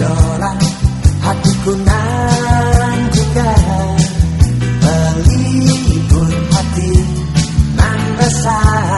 bergejolak Hatiku juga, Meliput hati nan resah